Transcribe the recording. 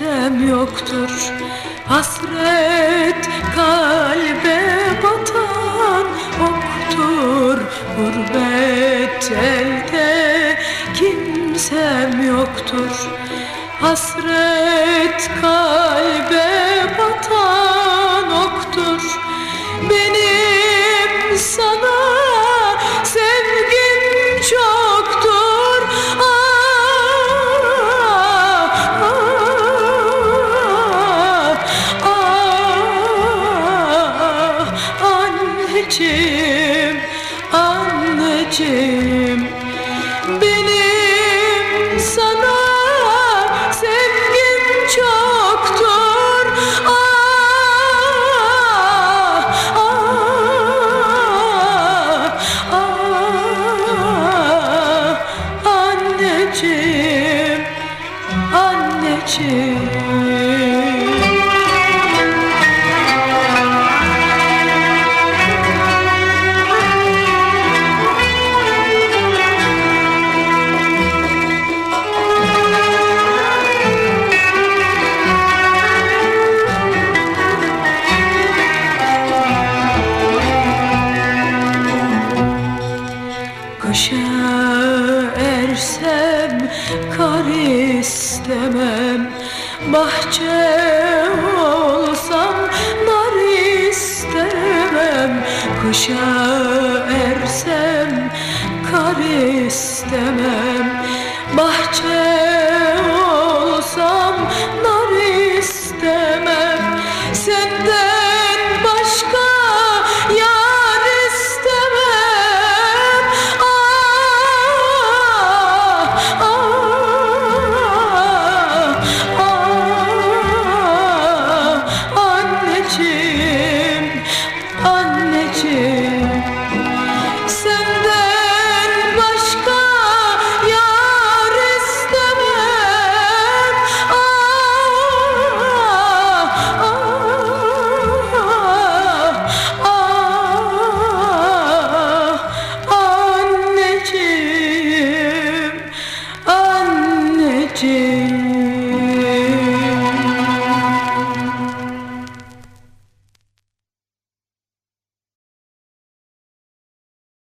yoktur. Hasret kalbe batan oktur Gurbet elde kimsem yoktur. Hasret kalbe batan Anneciğim, anneciğim benim sana sevgim çoktur. Ah, ah, ah, Anneciğim, anneciğim Ateşe ersem kar istemem. Bahçe olsam nar istemem. Kışa ersem kar istemem. Bahçe olsam nar anneciğim, anneciğim. Senden başka yar istemem. Ah, ah, ah, ah, ah Anneciğim, anneciğim.